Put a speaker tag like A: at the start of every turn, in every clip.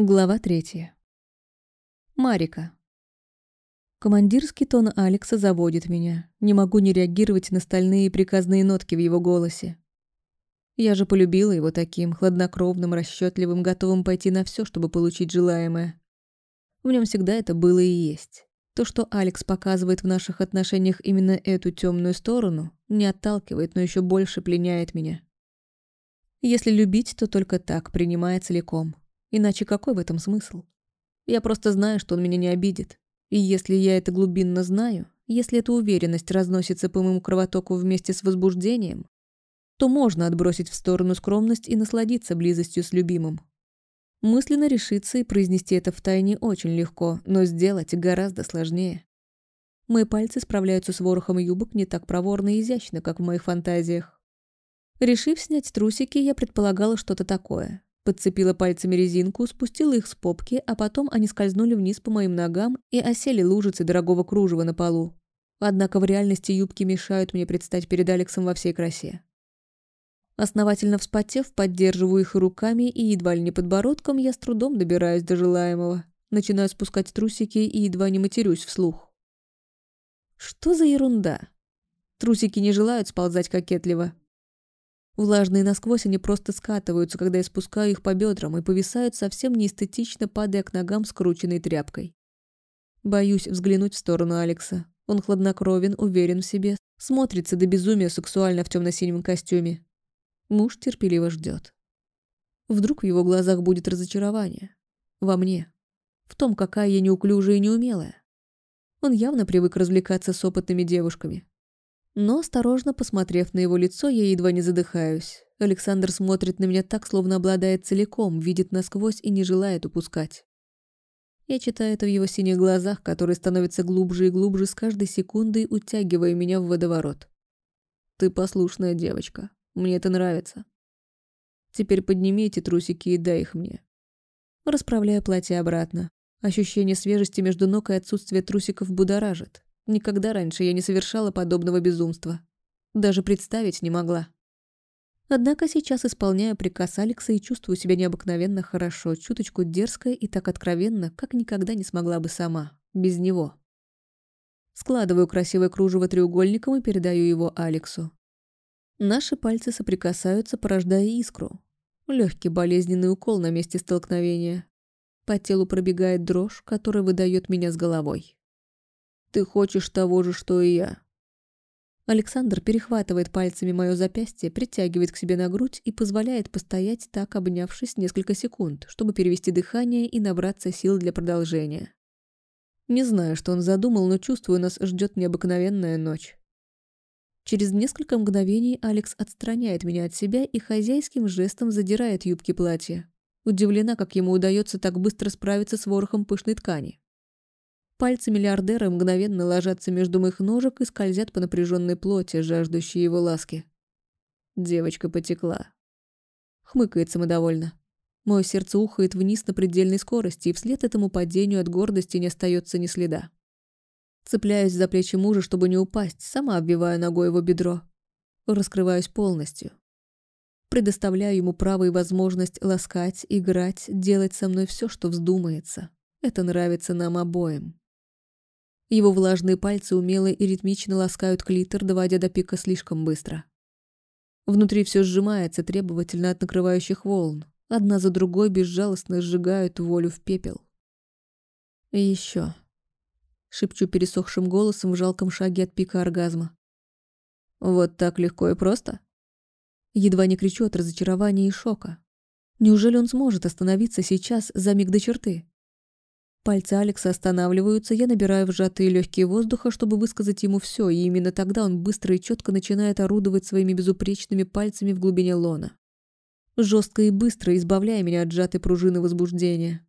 A: Глава третья. Марика. Командирский тон Алекса заводит меня. Не могу не реагировать на стальные приказные нотки в его голосе. Я же полюбила его таким, хладнокровным, расчетливым, готовым пойти на все, чтобы получить желаемое. В нем всегда это было и есть. То, что Алекс показывает в наших отношениях именно эту темную сторону, не отталкивает, но еще больше пленяет меня. Если любить, то только так, принимая целиком. Иначе какой в этом смысл? Я просто знаю, что он меня не обидит. И если я это глубинно знаю, если эта уверенность разносится по моему кровотоку вместе с возбуждением, то можно отбросить в сторону скромность и насладиться близостью с любимым. Мысленно решиться и произнести это в тайне очень легко, но сделать гораздо сложнее. Мои пальцы справляются с ворохом юбок не так проворно и изящно, как в моих фантазиях. Решив снять трусики, я предполагала что-то такое. Подцепила пальцами резинку, спустила их с попки, а потом они скользнули вниз по моим ногам и осели лужицы дорогого кружева на полу. Однако в реальности юбки мешают мне предстать перед Алексом во всей красе. Основательно вспотев, поддерживаю их руками и едва ли не подбородком, я с трудом добираюсь до желаемого. Начинаю спускать трусики и едва не матерюсь вслух. Что за ерунда? Трусики не желают сползать кокетливо. Влажные насквозь они просто скатываются, когда я спускаю их по бедрам и повисают совсем неэстетично, падая к ногам скрученной тряпкой. Боюсь взглянуть в сторону Алекса. Он хладнокровен, уверен в себе, смотрится до безумия сексуально в темно-синем костюме. Муж терпеливо ждет. Вдруг в его глазах будет разочарование. Во мне. В том, какая я неуклюжая и неумелая. Он явно привык развлекаться с опытными девушками. Но, осторожно посмотрев на его лицо, я едва не задыхаюсь. Александр смотрит на меня так, словно обладает целиком, видит насквозь и не желает упускать. Я читаю это в его синих глазах, которые становятся глубже и глубже с каждой секундой, утягивая меня в водоворот. «Ты послушная девочка. Мне это нравится. Теперь подними эти трусики и дай их мне». Расправляю платье обратно. Ощущение свежести между ног и отсутствие трусиков будоражит. Никогда раньше я не совершала подобного безумства. Даже представить не могла. Однако сейчас исполняю приказ Алекса и чувствую себя необыкновенно хорошо, чуточку дерзко и так откровенно, как никогда не смогла бы сама, без него. Складываю красивое кружево треугольником и передаю его Алексу. Наши пальцы соприкасаются, порождая искру. Легкий болезненный укол на месте столкновения. По телу пробегает дрожь, которая выдает меня с головой. Ты хочешь того же, что и я». Александр перехватывает пальцами мое запястье, притягивает к себе на грудь и позволяет постоять так, обнявшись несколько секунд, чтобы перевести дыхание и набраться сил для продолжения. Не знаю, что он задумал, но чувствую, нас ждет необыкновенная ночь. Через несколько мгновений Алекс отстраняет меня от себя и хозяйским жестом задирает юбки платья. Удивлена, как ему удается так быстро справиться с ворохом пышной ткани. Пальцы миллиардера мгновенно ложатся между моих ножек и скользят по напряженной плоти, жаждущей его ласки. Девочка потекла. Хмыкает самодовольно. Мое сердце ухает вниз на предельной скорости, и вслед этому падению от гордости не остается ни следа. Цепляюсь за плечи мужа, чтобы не упасть, сама обвиваю ногой его бедро. Раскрываюсь полностью. Предоставляю ему право и возможность ласкать, играть, делать со мной все, что вздумается. Это нравится нам обоим. Его влажные пальцы умело и ритмично ласкают клитор, доводя до пика слишком быстро. Внутри все сжимается требовательно от накрывающих волн. Одна за другой безжалостно сжигают волю в пепел. Еще. Шепчу пересохшим голосом в жалком шаге от пика оргазма. Вот так легко и просто? Едва не кричу от разочарования и шока. Неужели он сможет остановиться сейчас за миг до черты? Пальцы Алекса останавливаются, я набираю в сжатые легкие воздуха, чтобы высказать ему все, и именно тогда он быстро и четко начинает орудовать своими безупречными пальцами в глубине лона. Жестко и быстро избавляя меня от сжатой пружины возбуждения.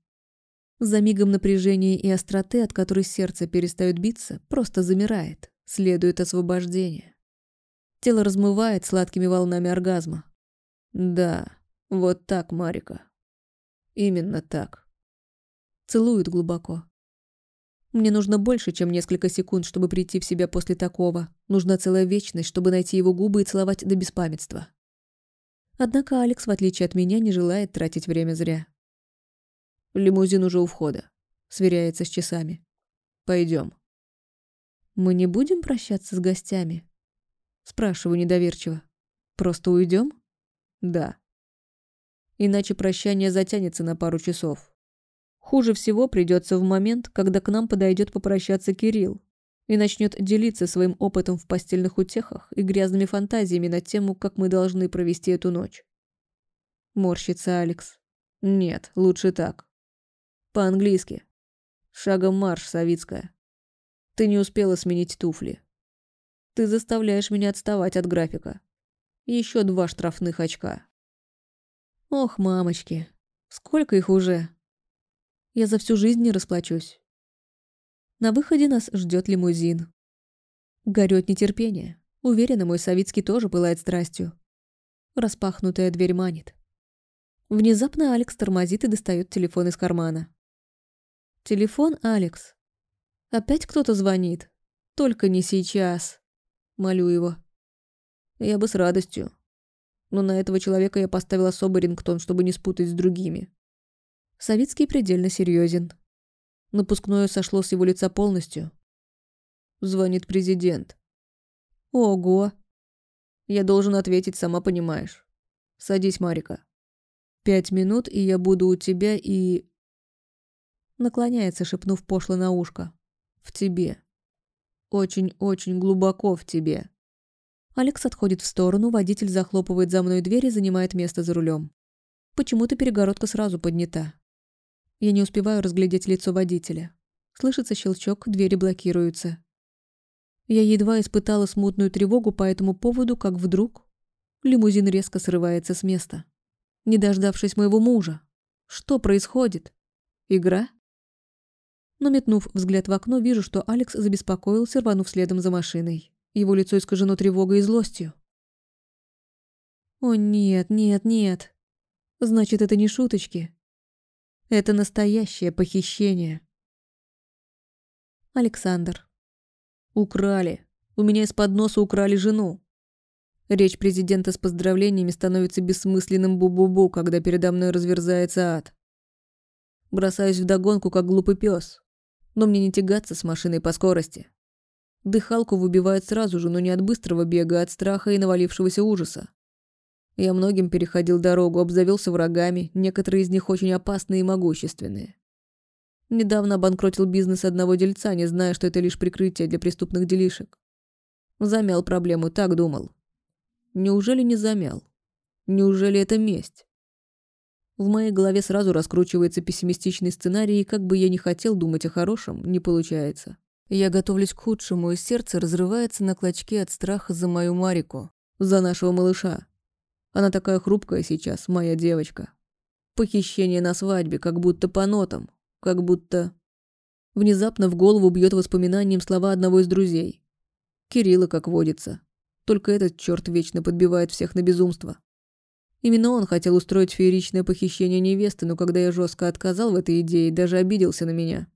A: За мигом напряжения и остроты, от которой сердце перестает биться, просто замирает, следует освобождение. Тело размывает сладкими волнами оргазма. Да, вот так, Марика. Именно так. Целует глубоко. Мне нужно больше, чем несколько секунд, чтобы прийти в себя после такого. Нужна целая вечность, чтобы найти его губы и целовать до беспамятства. Однако Алекс, в отличие от меня, не желает тратить время зря. Лимузин уже у входа. Сверяется с часами. Пойдем. Мы не будем прощаться с гостями? Спрашиваю недоверчиво. Просто уйдем? Да. Иначе прощание затянется на пару часов. Хуже всего придется в момент, когда к нам подойдет попрощаться Кирилл и начнет делиться своим опытом в постельных утехах и грязными фантазиями на тему, как мы должны провести эту ночь. Морщится Алекс. Нет, лучше так. По-английски. Шагом марш, Савицкая. Ты не успела сменить туфли. Ты заставляешь меня отставать от графика. Еще два штрафных очка. Ох, мамочки, сколько их уже? Я за всю жизнь не расплачусь. На выходе нас ждет лимузин. Горет нетерпение. Уверена, мой Савицкий тоже пылает страстью. Распахнутая дверь манит. Внезапно Алекс тормозит и достает телефон из кармана. «Телефон, Алекс. Опять кто-то звонит. Только не сейчас. Молю его. Я бы с радостью но на этого человека я поставил особый рингтон, чтобы не спутать с другими. Савицкий предельно серьезен. Напускное сошло с его лица полностью. Звонит президент. Ого. Я должен ответить, сама понимаешь. Садись, Марика. Пять минут, и я буду у тебя и... Наклоняется, шепнув пошло на ушко. В тебе. Очень-очень глубоко в тебе. Алекс отходит в сторону, водитель захлопывает за мной дверь и занимает место за рулем. Почему-то перегородка сразу поднята. Я не успеваю разглядеть лицо водителя. Слышится щелчок, двери блокируются. Я едва испытала смутную тревогу по этому поводу, как вдруг лимузин резко срывается с места. Не дождавшись моего мужа. Что происходит? Игра? Но метнув взгляд в окно, вижу, что Алекс забеспокоился, рванув следом за машиной. Его лицо искажено тревогой и злостью. «О нет, нет, нет. Значит, это не шуточки. Это настоящее похищение». Александр. «Украли. У меня из-под носа украли жену». Речь президента с поздравлениями становится бессмысленным бу-бу-бу, когда передо мной разверзается ад. Бросаюсь в догонку, как глупый пес. Но мне не тягаться с машиной по скорости. Дыхалку выбивает сразу же, но не от быстрого бега, а от страха и навалившегося ужаса. Я многим переходил дорогу, обзавелся врагами, некоторые из них очень опасные и могущественные. Недавно обанкротил бизнес одного дельца, не зная, что это лишь прикрытие для преступных делишек. Замял проблему, так думал. Неужели не замял? Неужели это месть? В моей голове сразу раскручивается пессимистичный сценарий, и как бы я ни хотел думать о хорошем, не получается. Я готовлюсь к худшему, и сердце разрывается на клочки от страха за мою Марику, за нашего малыша. Она такая хрупкая сейчас, моя девочка. Похищение на свадьбе, как будто по нотам, как будто... Внезапно в голову бьет воспоминанием слова одного из друзей. Кирилла, как водится. Только этот черт вечно подбивает всех на безумство. Именно он хотел устроить фееричное похищение невесты, но когда я жестко отказал в этой идее, даже обиделся на меня.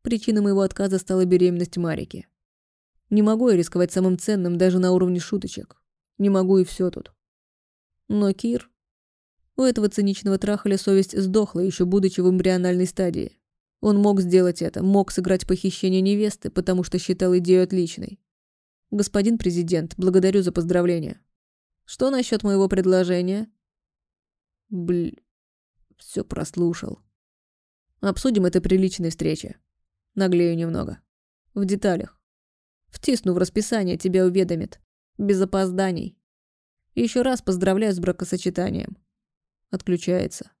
A: Причиной моего отказа стала беременность Марики. Не могу я рисковать самым ценным даже на уровне шуточек. Не могу и все тут. Но Кир... У этого циничного трахаля совесть сдохла, еще будучи в эмбриональной стадии. Он мог сделать это, мог сыграть похищение невесты, потому что считал идею отличной. Господин президент, благодарю за поздравления. Что насчет моего предложения? Бль... Все прослушал. Обсудим это при личной встрече. Наглею немного. В деталях. Втисну в расписание, тебя уведомит. Без опозданий. Еще раз поздравляю с бракосочетанием. Отключается.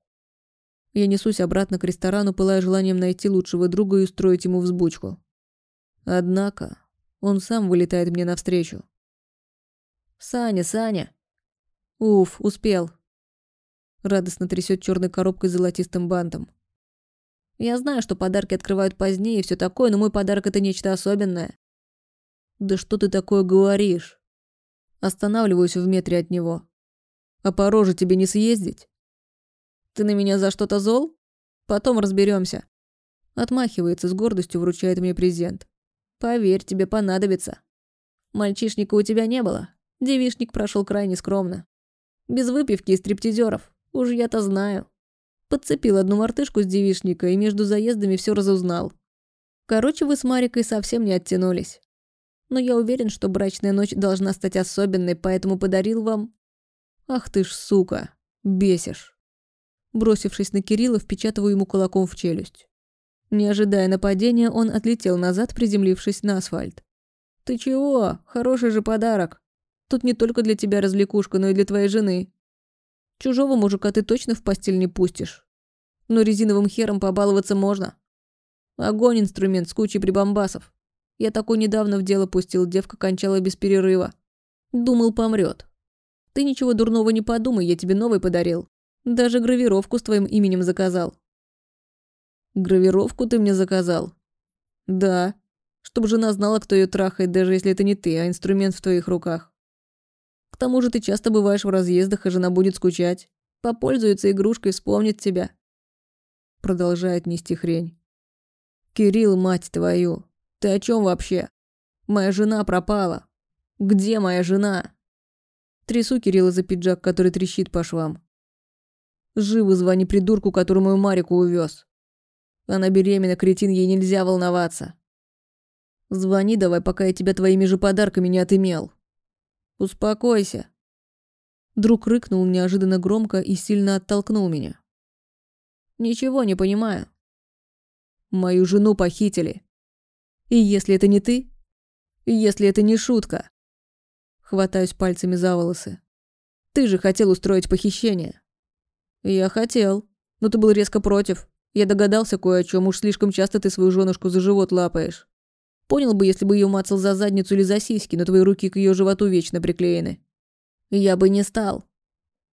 A: Я несусь обратно к ресторану, пылая желанием найти лучшего друга и устроить ему взбучку. Однако он сам вылетает мне навстречу. «Саня, Саня!» «Уф, успел!» Радостно трясет черной коробкой с золотистым бантом. Я знаю, что подарки открывают позднее и все такое, но мой подарок это нечто особенное. Да что ты такое говоришь? Останавливаюсь в метре от него. А по роже тебе не съездить? Ты на меня за что-то зол? Потом разберемся. Отмахивается с гордостью, вручает мне презент. Поверь, тебе понадобится. Мальчишника у тебя не было. Девишник прошел крайне скромно. Без выпивки и стриптизеров. Уж я-то знаю. Подцепил одну мартышку с девишника и между заездами все разузнал. Короче, вы с Марикой совсем не оттянулись. Но я уверен, что брачная ночь должна стать особенной, поэтому подарил вам... Ах ты ж сука, бесишь. Бросившись на Кирилла, впечатываю ему кулаком в челюсть. Не ожидая нападения, он отлетел назад, приземлившись на асфальт. «Ты чего? Хороший же подарок. Тут не только для тебя развлекушка, но и для твоей жены. Чужого мужика ты точно в постель не пустишь. Но резиновым хером побаловаться можно. Огонь инструмент с кучей прибамбасов. Я такой недавно в дело пустил, девка кончала без перерыва. Думал, помрет. Ты ничего дурного не подумай, я тебе новый подарил. Даже гравировку с твоим именем заказал. Гравировку ты мне заказал? Да. Чтобы жена знала, кто ее трахает, даже если это не ты, а инструмент в твоих руках. К тому же ты часто бываешь в разъездах, и жена будет скучать. Попользуется игрушкой, вспомнит тебя. Продолжает нести хрень. Кирилл, мать твою, ты о чем вообще? Моя жена пропала. Где моя жена? Трясу Кирилла за пиджак, который трещит по швам. Живо звони придурку, которому Марику увез. Она беременна, кретин, ей нельзя волноваться. Звони давай, пока я тебя твоими же подарками не отымел. Успокойся. Друг рыкнул неожиданно громко и сильно оттолкнул меня. Ничего не понимаю. Мою жену похитили. И если это не ты? Если это не шутка? Хватаюсь пальцами за волосы. Ты же хотел устроить похищение. Я хотел, но ты был резко против. Я догадался кое о чем, уж слишком часто ты свою женушку за живот лапаешь. Понял бы, если бы ее мацал за задницу или за сиськи, но твои руки к ее животу вечно приклеены. Я бы не стал.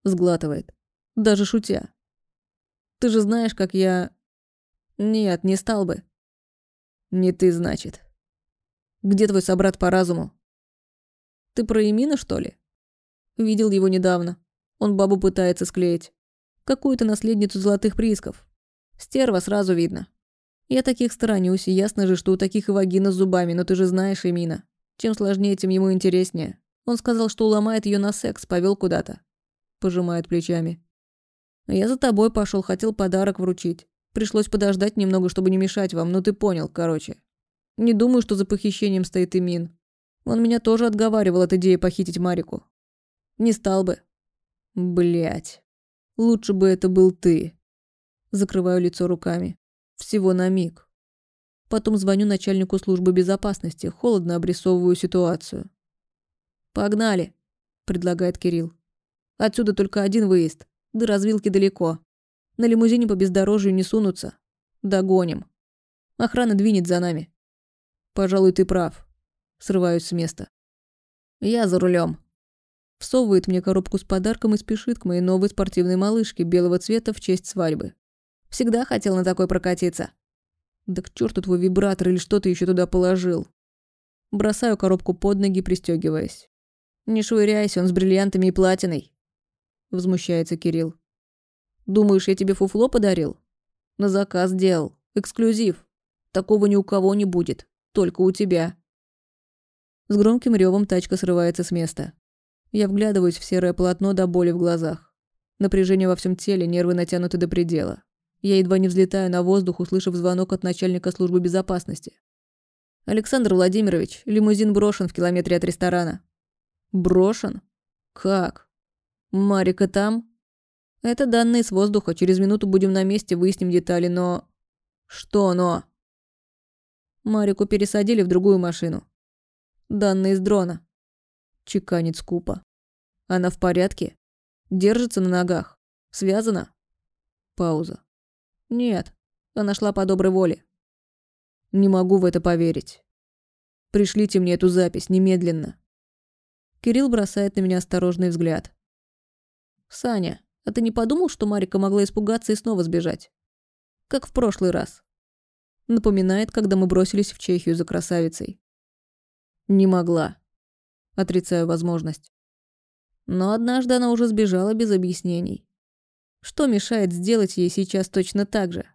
A: Сглатывает. Даже шутя. Ты же знаешь, как я... Нет, не стал бы. Не ты, значит. Где твой собрат по разуму? Ты про Эмина, что ли? Видел его недавно. Он бабу пытается склеить. Какую-то наследницу золотых приисков. Стерва сразу видно. Я таких сторонюсь, и ясно же, что у таких и вагина с зубами, но ты же знаешь Эмина. Чем сложнее, тем ему интереснее. Он сказал, что уломает ее на секс, повел куда-то. Пожимает плечами. Я за тобой пошел, хотел подарок вручить. Пришлось подождать немного, чтобы не мешать вам, но ты понял, короче. Не думаю, что за похищением стоит Эмин. Он меня тоже отговаривал от идеи похитить Марику. Не стал бы. Блять. Лучше бы это был ты. Закрываю лицо руками. Всего на миг. Потом звоню начальнику службы безопасности, холодно обрисовываю ситуацию. «Погнали», – предлагает Кирилл. «Отсюда только один выезд, до развилки далеко. На лимузине по бездорожью не сунутся. Догоним. Охрана двинет за нами». «Пожалуй, ты прав», – срываюсь с места. «Я за рулем. Всовывает мне коробку с подарком и спешит к моей новой спортивной малышке белого цвета в честь свадьбы. Всегда хотел на такой прокатиться. Да к черту твой вибратор или что ты еще туда положил. Бросаю коробку под ноги, пристегиваясь. Не швыряйся, он с бриллиантами и платиной. Возмущается Кирилл. Думаешь, я тебе фуфло подарил? На заказ делал. Эксклюзив. Такого ни у кого не будет. Только у тебя. С громким ревом тачка срывается с места. Я вглядываюсь в серое полотно до боли в глазах. Напряжение во всем теле, нервы натянуты до предела. Я едва не взлетаю на воздух, услышав звонок от начальника службы безопасности. «Александр Владимирович, лимузин брошен в километре от ресторана». «Брошен? Как? Марика там?» «Это данные с воздуха. Через минуту будем на месте, выясним детали, но...» «Что но?» Марику пересадили в другую машину. Данные с дрона. Чеканит скупо. Она в порядке? Держится на ногах? Связана? Пауза. Нет, она шла по доброй воле. Не могу в это поверить. Пришлите мне эту запись немедленно. Кирилл бросает на меня осторожный взгляд. Саня, а ты не подумал, что Марика могла испугаться и снова сбежать? Как в прошлый раз. Напоминает, когда мы бросились в Чехию за красавицей. Не могла. Отрицаю возможность. Но однажды она уже сбежала без объяснений. Что мешает сделать ей сейчас точно так же?